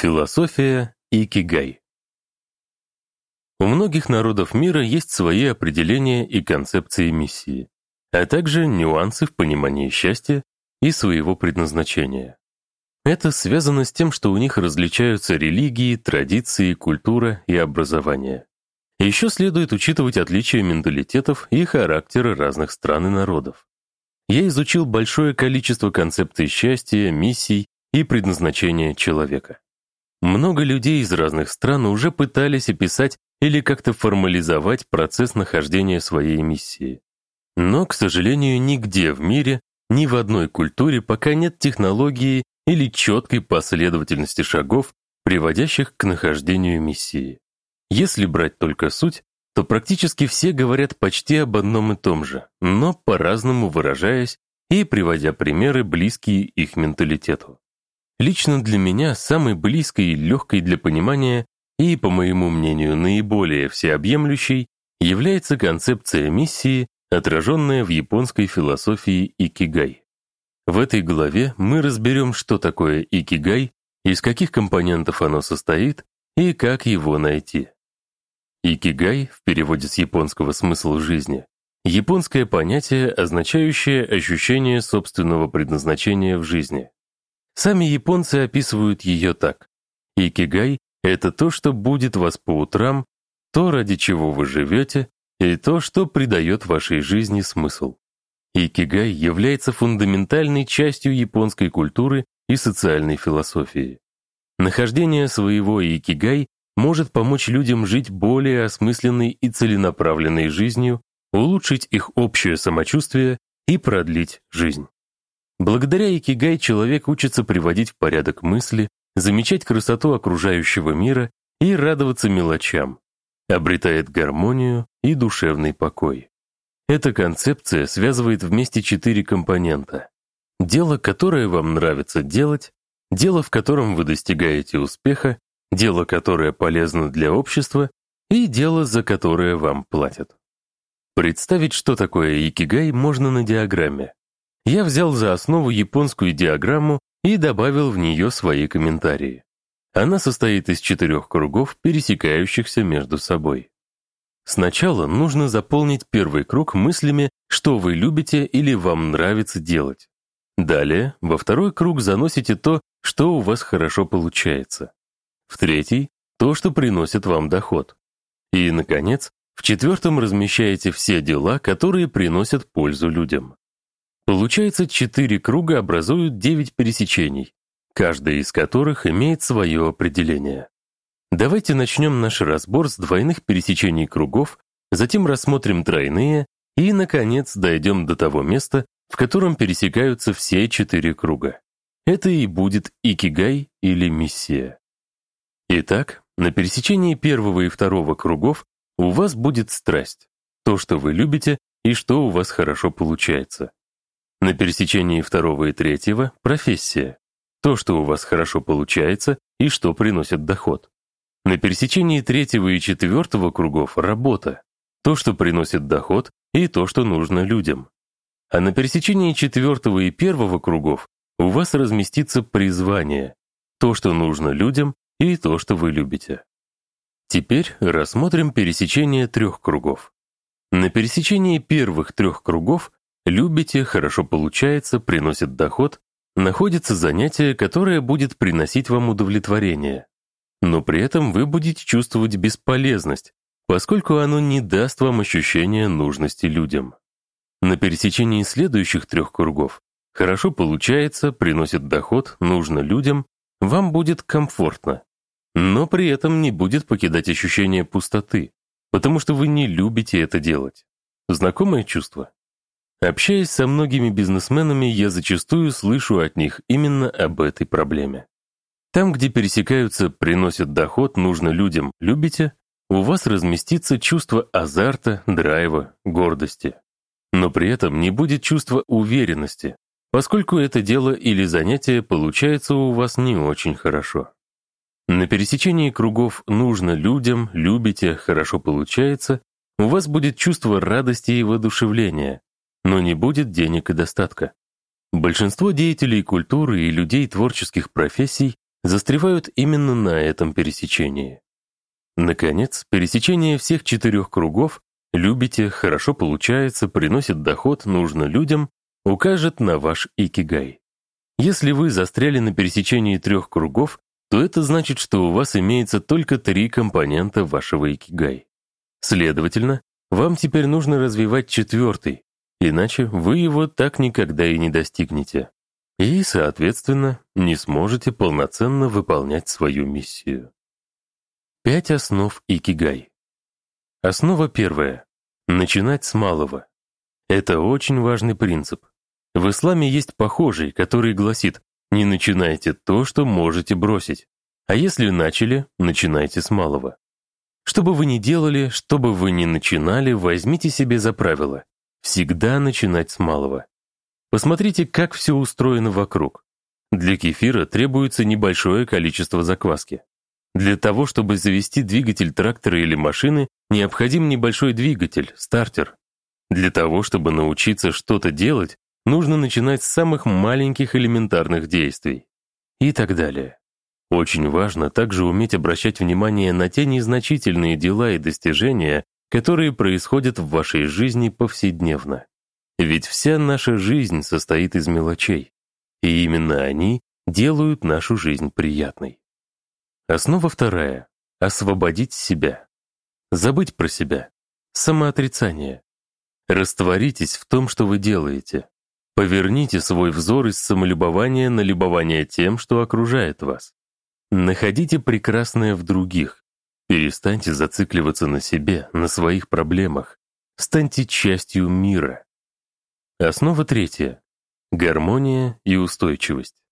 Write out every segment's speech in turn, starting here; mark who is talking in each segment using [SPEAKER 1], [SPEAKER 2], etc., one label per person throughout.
[SPEAKER 1] Философия Икигай У многих народов мира есть свои определения и концепции миссии, а также нюансы в понимании счастья и своего предназначения. Это связано с тем, что у них различаются религии, традиции, культура и образование. Еще следует учитывать отличия менталитетов и характера разных стран и народов. Я изучил большое количество концепций счастья, миссий и предназначения человека. Много людей из разных стран уже пытались описать или как-то формализовать процесс нахождения своей миссии. Но, к сожалению, нигде в мире, ни в одной культуре пока нет технологии или четкой последовательности шагов, приводящих к нахождению миссии. Если брать только суть, то практически все говорят почти об одном и том же, но по-разному выражаясь и приводя примеры, близкие их менталитету. Лично для меня самой близкой легкой для понимания и, по моему мнению, наиболее всеобъемлющей является концепция миссии, отраженная в японской философии икигай. В этой главе мы разберем, что такое икигай, из каких компонентов оно состоит и как его найти. Икигай, в переводе с японского «смысл жизни», японское понятие, означающее ощущение собственного предназначения в жизни. Сами японцы описывают ее так. Икигай — это то, что будет вас по утрам, то, ради чего вы живете, и то, что придает вашей жизни смысл. Икигай является фундаментальной частью японской культуры и социальной философии. Нахождение своего икигай может помочь людям жить более осмысленной и целенаправленной жизнью, улучшить их общее самочувствие и продлить жизнь. Благодаря икигай человек учится приводить в порядок мысли, замечать красоту окружающего мира и радоваться мелочам, обретает гармонию и душевный покой. Эта концепция связывает вместе четыре компонента. Дело, которое вам нравится делать, дело, в котором вы достигаете успеха, дело, которое полезно для общества, и дело, за которое вам платят. Представить, что такое икигай, можно на диаграмме. Я взял за основу японскую диаграмму и добавил в нее свои комментарии. Она состоит из четырех кругов, пересекающихся между собой. Сначала нужно заполнить первый круг мыслями, что вы любите или вам нравится делать. Далее, во второй круг заносите то, что у вас хорошо получается. В третий – то, что приносит вам доход. И, наконец, в четвертом размещаете все дела, которые приносят пользу людям. Получается, четыре круга образуют девять пересечений, каждая из которых имеет свое определение. Давайте начнем наш разбор с двойных пересечений кругов, затем рассмотрим тройные и, наконец, дойдем до того места, в котором пересекаются все четыре круга. Это и будет икигай или миссия. Итак, на пересечении первого и второго кругов у вас будет страсть, то, что вы любите и что у вас хорошо получается. На пересечении второго и третьего – профессия. То, что у вас хорошо получается и что приносит доход. На пересечении третьего и четвертого кругов – работа. То, что приносит доход и то, что нужно людям. А на пересечении четвертого и первого кругов у вас разместится призвание. То, что нужно людям и то, что вы любите. Теперь рассмотрим пересечение трех кругов. На пересечении первых трех кругов Любите, хорошо получается, приносит доход, находится занятие, которое будет приносить вам удовлетворение. Но при этом вы будете чувствовать бесполезность, поскольку оно не даст вам ощущения нужности людям. На пересечении следующих трех кругов хорошо получается, приносит доход, нужно людям, вам будет комфортно. Но при этом не будет покидать ощущение пустоты, потому что вы не любите это делать. Знакомое чувство? Общаясь со многими бизнесменами, я зачастую слышу от них именно об этой проблеме. Там, где пересекаются «приносят доход, нужно людям, любите», у вас разместится чувство азарта, драйва, гордости. Но при этом не будет чувства уверенности, поскольку это дело или занятие получается у вас не очень хорошо. На пересечении кругов «нужно людям», «любите», «хорошо получается» у вас будет чувство радости и воодушевления, но не будет денег и достатка. Большинство деятелей культуры и людей творческих профессий застревают именно на этом пересечении. Наконец, пересечение всех четырех кругов «любите», «хорошо получается», «приносит доход», «нужно людям» укажет на ваш икигай. Если вы застряли на пересечении трех кругов, то это значит, что у вас имеется только три компонента вашего икигай. Следовательно, вам теперь нужно развивать четвертый, иначе вы его так никогда и не достигнете. И, соответственно, не сможете полноценно выполнять свою миссию. Пять основ икигай. Основа первая. Начинать с малого. Это очень важный принцип. В исламе есть похожий, который гласит «не начинайте то, что можете бросить». А если начали, начинайте с малого. Что бы вы ни делали, что бы вы ни начинали, возьмите себе за правило. Всегда начинать с малого. Посмотрите, как все устроено вокруг. Для кефира требуется небольшое количество закваски. Для того, чтобы завести двигатель трактора или машины, необходим небольшой двигатель, стартер. Для того, чтобы научиться что-то делать, нужно начинать с самых маленьких элементарных действий. И так далее. Очень важно также уметь обращать внимание на те незначительные дела и достижения, которые происходят в вашей жизни повседневно. Ведь вся наша жизнь состоит из мелочей, и именно они делают нашу жизнь приятной. Основа вторая — освободить себя. Забыть про себя. Самоотрицание. Растворитесь в том, что вы делаете. Поверните свой взор из самолюбования на любование тем, что окружает вас. Находите прекрасное в других. Перестаньте зацикливаться на себе, на своих проблемах. Станьте частью мира. Основа третья. Гармония и устойчивость.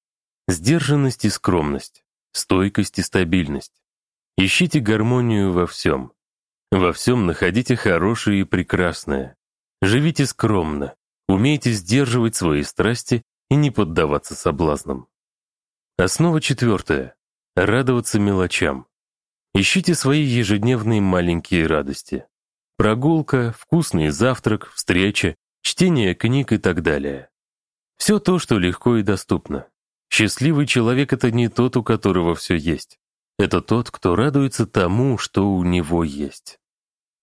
[SPEAKER 1] Сдержанность и скромность. Стойкость и стабильность. Ищите гармонию во всем. Во всем находите хорошее и прекрасное. Живите скромно. Умейте сдерживать свои страсти и не поддаваться соблазнам. Основа четвертая радоваться мелочам. Ищите свои ежедневные маленькие радости. Прогулка, вкусный завтрак, встреча, чтение книг и так далее. Все то, что легко и доступно. Счастливый человек — это не тот, у которого все есть. Это тот, кто радуется тому, что у него есть.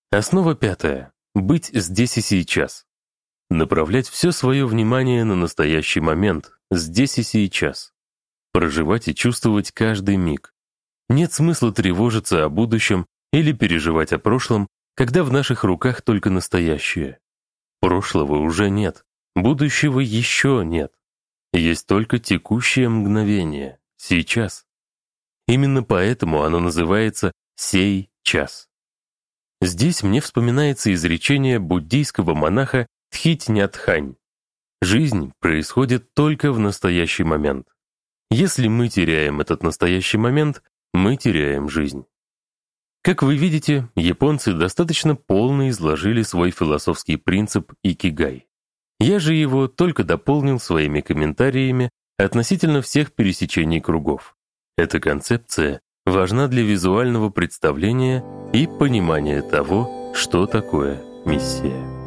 [SPEAKER 1] Основа пятая. Быть здесь и сейчас. Направлять все свое внимание на настоящий момент, здесь и сейчас проживать и чувствовать каждый миг. Нет смысла тревожиться о будущем или переживать о прошлом, когда в наших руках только настоящее. Прошлого уже нет, будущего еще нет. Есть только текущее мгновение, сейчас. Именно поэтому оно называется «сей час». Здесь мне вспоминается изречение буддийского монаха Тхитнятхань. Жизнь происходит только в настоящий момент. Если мы теряем этот настоящий момент, мы теряем жизнь. Как вы видите, японцы достаточно полно изложили свой философский принцип икигай. Я же его только дополнил своими комментариями относительно всех пересечений кругов. Эта концепция важна для визуального представления и понимания того, что такое миссия.